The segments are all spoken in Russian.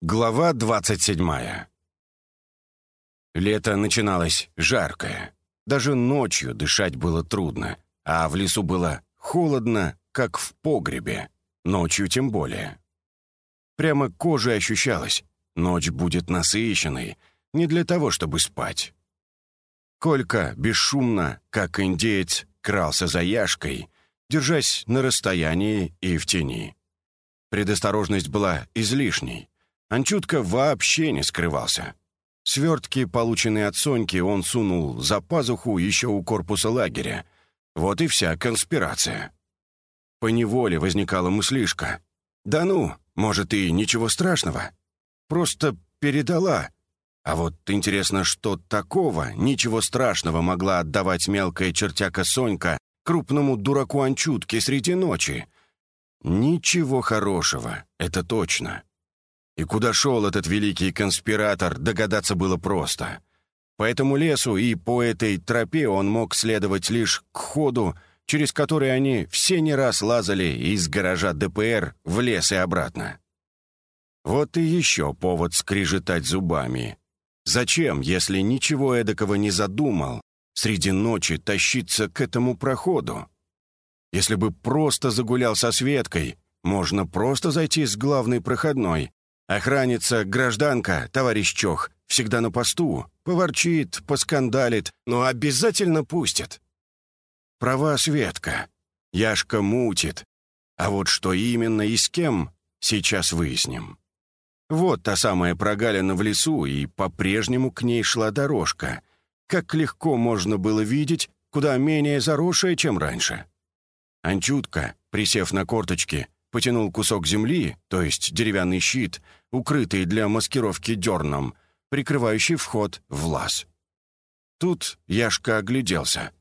Глава двадцать седьмая. Лето начиналось жаркое. Даже ночью дышать было трудно, а в лесу было холодно, как в погребе. Ночью тем более. Прямо кожей ощущалось. Ночь будет насыщенной, не для того, чтобы спать. Колька бесшумно, как индеец, крался за Яшкой, держась на расстоянии и в тени. Предосторожность была излишней. Анчутка вообще не скрывался. Свертки, полученные от Соньки, он сунул за пазуху еще у корпуса лагеря. Вот и вся конспирация. По неволе возникала мыслишка. «Да ну, может, и ничего страшного. Просто передала. А вот интересно, что такого ничего страшного могла отдавать мелкая чертяка Сонька крупному дураку Анчутке среди ночи. Ничего хорошего, это точно. И куда шел этот великий конспиратор, догадаться было просто. По этому лесу и по этой тропе он мог следовать лишь к ходу, через который они все не раз лазали из гаража ДПР в лес и обратно. Вот и еще повод скрижетать зубами. Зачем, если ничего эдакого не задумал, среди ночи тащиться к этому проходу? Если бы просто загулял со Светкой, можно просто зайти с главной проходной, Охранница, гражданка, товарищ Чох, всегда на посту, поворчит, поскандалит, но обязательно пустит. Права Светка. Яшка мутит. А вот что именно и с кем, сейчас выясним. Вот та самая прогалина в лесу, и по-прежнему к ней шла дорожка. Как легко можно было видеть, куда менее заросшая, чем раньше. Анчутка, присев на корточки, потянул кусок земли, то есть деревянный щит, укрытый для маскировки дерном, прикрывающий вход в лаз. Тут Яшка огляделся.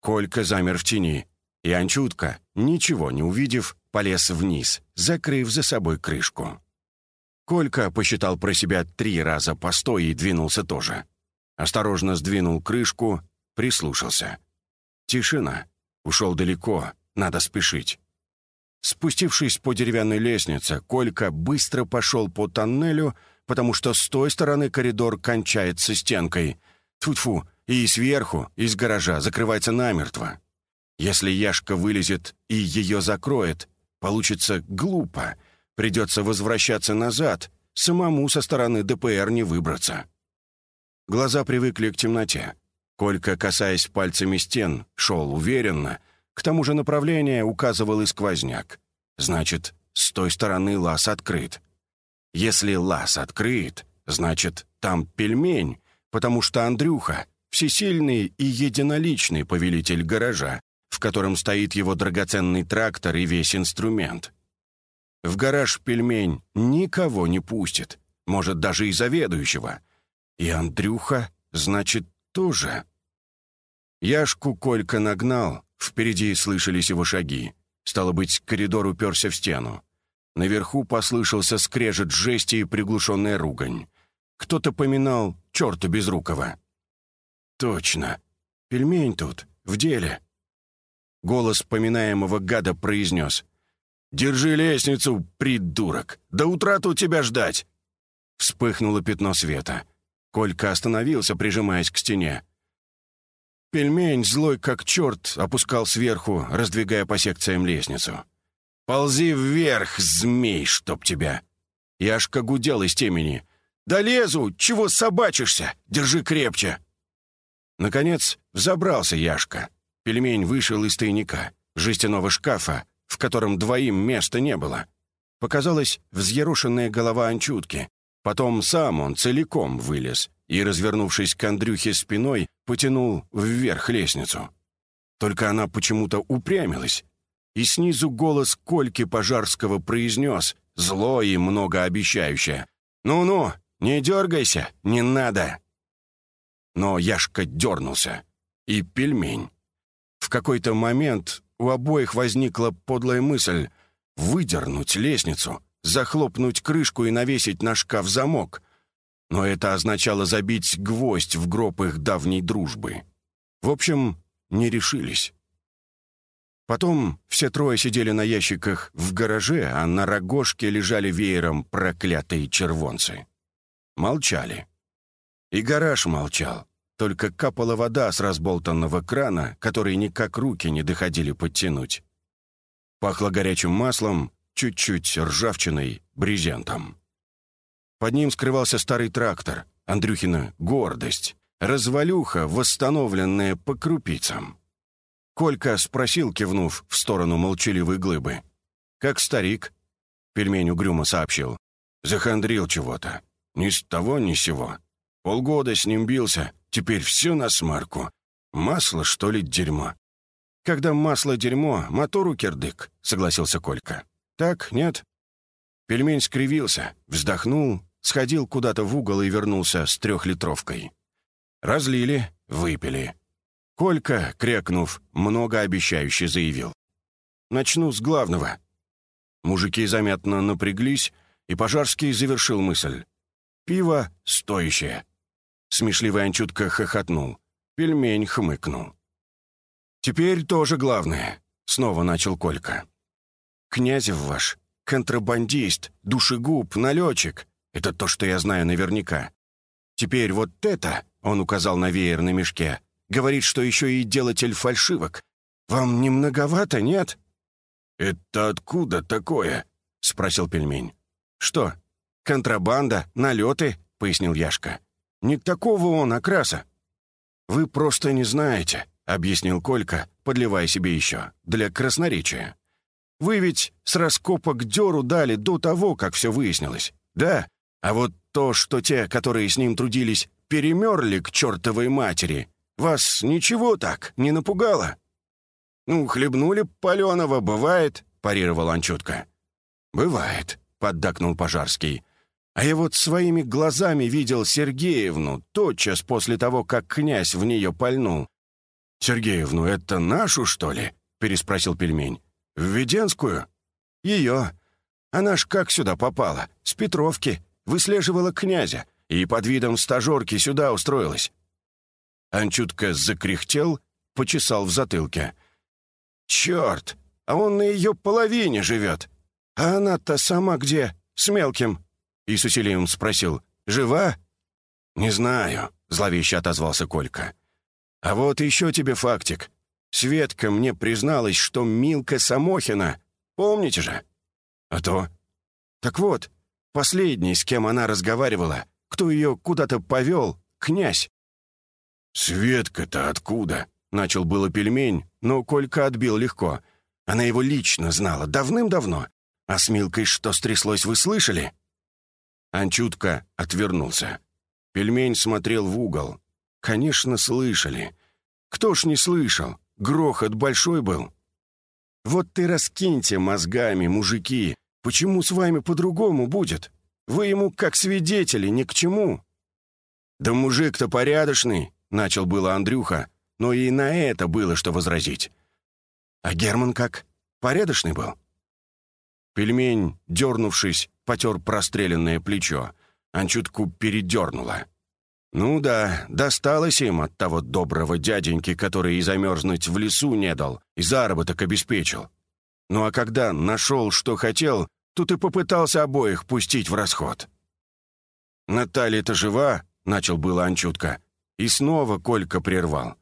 Колька замер в тени, и Анчутка, ничего не увидев, полез вниз, закрыв за собой крышку. Колька посчитал про себя три раза постой и двинулся тоже. Осторожно сдвинул крышку, прислушался. Тишина. Ушел далеко, надо спешить. Спустившись по деревянной лестнице, Колька быстро пошел по тоннелю, потому что с той стороны коридор кончается стенкой. Тьфу-тьфу, и сверху, из гаража, закрывается намертво. Если Яшка вылезет и ее закроет, получится глупо. Придется возвращаться назад, самому со стороны ДПР не выбраться. Глаза привыкли к темноте. Колька, касаясь пальцами стен, шел уверенно, к тому же направление указывал и сквозняк. Значит, с той стороны лаз открыт. Если лаз открыт, значит, там пельмень, потому что Андрюха — всесильный и единоличный повелитель гаража, в котором стоит его драгоценный трактор и весь инструмент. В гараж пельмень никого не пустит, может, даже и заведующего. И Андрюха, значит, тоже. Яшку Колька нагнал, Впереди слышались его шаги. Стало быть, коридор уперся в стену. Наверху послышался скрежет жести и приглушенная ругань. Кто-то поминал черта безрукого. «Точно. Пельмень тут, в деле». Голос поминаемого гада произнес. «Держи лестницу, придурок! До утра тут тебя ждать!» Вспыхнуло пятно света. Колька остановился, прижимаясь к стене. Пельмень, злой как черт, опускал сверху, раздвигая по секциям лестницу. «Ползи вверх, змей, чтоб тебя!» Яшка гудел из темени. «Да лезу! Чего собачишься? Держи крепче!» Наконец взобрался Яшка. Пельмень вышел из тайника, жестяного шкафа, в котором двоим места не было. Показалась взъерошенная голова Анчутки. Потом сам он целиком вылез и, развернувшись к Андрюхе спиной, потянул вверх лестницу. Только она почему-то упрямилась, и снизу голос Кольки Пожарского произнес, зло и многообещающе. «Ну-ну, не дергайся, не надо!» Но Яшка дернулся. И пельмень. В какой-то момент у обоих возникла подлая мысль выдернуть лестницу, захлопнуть крышку и навесить на шкаф замок — но это означало забить гвоздь в гроб их давней дружбы. В общем, не решились. Потом все трое сидели на ящиках в гараже, а на рогожке лежали веером проклятые червонцы. Молчали. И гараж молчал. Только капала вода с разболтанного крана, который никак руки не доходили подтянуть. Пахло горячим маслом, чуть-чуть ржавчиной, брезентом. Под ним скрывался старый трактор, Андрюхина гордость, развалюха, восстановленная по крупицам. Колька спросил, кивнув в сторону молчаливой глыбы. «Как старик?» Пельмень угрюмо сообщил. «Захандрил чего-то. Ни с того, ни с сего. Полгода с ним бился, теперь все на смарку. Масло, что ли, дерьмо?» «Когда масло дерьмо, мотору кирдык», — согласился Колька. «Так, нет?» Пельмень скривился, вздохнул, сходил куда-то в угол и вернулся с трехлитровкой. Разлили, выпили. Колька, крякнув, многообещающе заявил. «Начну с главного». Мужики заметно напряглись, и Пожарский завершил мысль. «Пиво стоящее». Смешливый Анчутка хохотнул. Пельмень хмыкнул. «Теперь тоже главное», — снова начал Колька. «Князев ваш, контрабандист, душегуб, налетчик. Это то, что я знаю наверняка. Теперь вот это, — он указал на веер на мешке, — говорит, что еще и делатель фальшивок. Вам не многовато, нет?» «Это откуда такое?» — спросил пельмень. «Что, контрабанда, налеты?» — пояснил Яшка. «Не такого он окраса». «Вы просто не знаете», — объяснил Колька, подливая себе еще, для красноречия. «Вы ведь с раскопок дёру дали до того, как все выяснилось. Да, а вот то, что те, которые с ним трудились, перемерли к чертовой матери, вас ничего так не напугало?» «Ну, хлебнули паленого, бывает», — парировал Анчутка. «Бывает», — поддакнул Пожарский. «А я вот своими глазами видел Сергеевну тотчас после того, как князь в нее пальнул». «Сергеевну, это нашу, что ли?» — переспросил пельмень. «В Веденскую?» «Ее. Она ж как сюда попала? С Петровки выслеживала князя и под видом стажерки сюда устроилась. Анчутка закряхтел, почесал в затылке. «Черт! А он на ее половине живет! А она-то сама где? С мелким?» И с усилием спросил. «Жива?» «Не знаю», — зловеще отозвался Колька. «А вот еще тебе фактик. Светка мне призналась, что Милка Самохина. Помните же?» «А то?» «Так вот, Последний, с кем она разговаривала, кто ее куда-то повел, князь. «Светка-то откуда?» — начал было пельмень, но Колька отбил легко. Она его лично знала, давным-давно. А с Милкой что стряслось, вы слышали? Анчутка отвернулся. Пельмень смотрел в угол. Конечно, слышали. Кто ж не слышал? Грохот большой был. Вот ты раскиньте мозгами, мужики, Почему с вами по-другому будет? Вы ему как свидетели ни к чему». «Да мужик-то порядочный», — начал было Андрюха, но и на это было что возразить. «А Герман как? Порядочный был?» Пельмень, дернувшись, потер простреленное плечо. Анчутку передернуло. «Ну да, досталось им от того доброго дяденьки, который и замерзнуть в лесу не дал, и заработок обеспечил. Ну а когда нашел, что хотел, тут и попытался обоих пустить в расход. «Наталья-то жива?» — начал было Анчутка. И снова Колька прервал.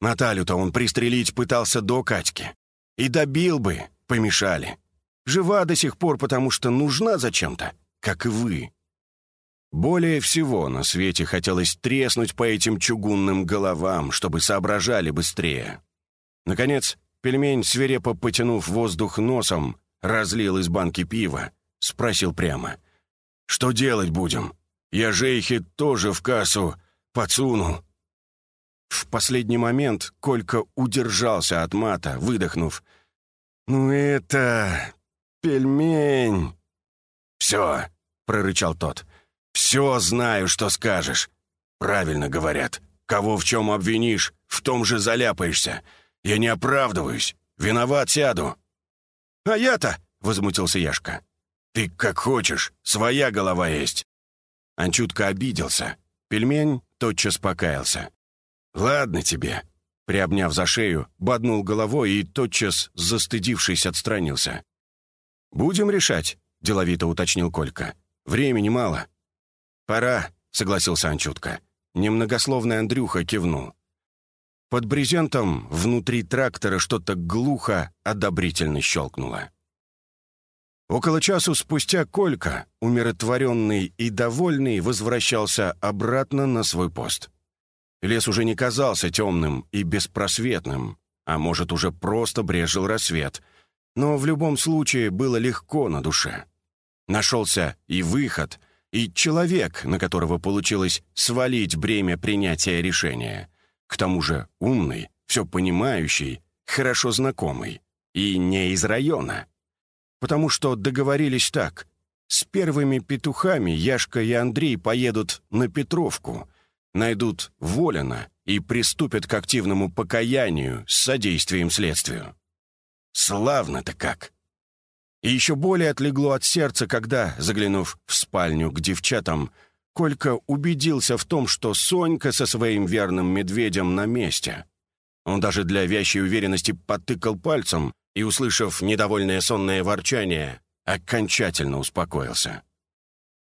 Наталью-то он пристрелить пытался до Катьки. И добил бы, помешали. Жива до сих пор, потому что нужна зачем-то, как и вы. Более всего на свете хотелось треснуть по этим чугунным головам, чтобы соображали быстрее. Наконец, Пельмень, свирепо потянув воздух носом, разлил из банки пива, спросил прямо. «Что делать будем? Я Жейхе тоже в кассу подсунул». В последний момент Колька удержался от мата, выдохнув. «Ну это... пельмень!» «Все!» — прорычал тот. «Все знаю, что скажешь. Правильно говорят. Кого в чем обвинишь, в том же заляпаешься. Я не оправдываюсь. Виноват сяду». «А я-то?» — возмутился Яшка. «Ты как хочешь, своя голова есть». Анчутка обиделся. Пельмень тотчас покаялся. «Ладно тебе. Приобняв за шею, боднул головой и, тотчас, застыдившись, отстранился. «Будем решать», — деловито уточнил Колька. «Времени мало». «Пора», — согласился Анчутка. Немногословный Андрюха кивнул. Под брезентом внутри трактора что-то глухо, одобрительно щелкнуло. Около часу спустя Колька, умиротворенный и довольный, возвращался обратно на свой пост. Лес уже не казался темным и беспросветным, а может, уже просто брежил рассвет, но в любом случае было легко на душе. Нашелся и выход, и человек, на которого получилось свалить бремя принятия решения. К тому же умный, все понимающий, хорошо знакомый. И не из района потому что договорились так. С первыми петухами Яшка и Андрей поедут на Петровку, найдут Волина и приступят к активному покаянию с содействием следствию. Славно-то как! И еще более отлегло от сердца, когда, заглянув в спальню к девчатам, Колька убедился в том, что Сонька со своим верным медведем на месте. Он даже для вящей уверенности потыкал пальцем и, услышав недовольное сонное ворчание, окончательно успокоился.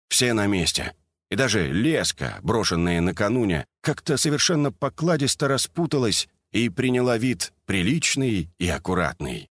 Все на месте. И даже леска, брошенная накануне, как-то совершенно покладисто распуталась и приняла вид приличный и аккуратный.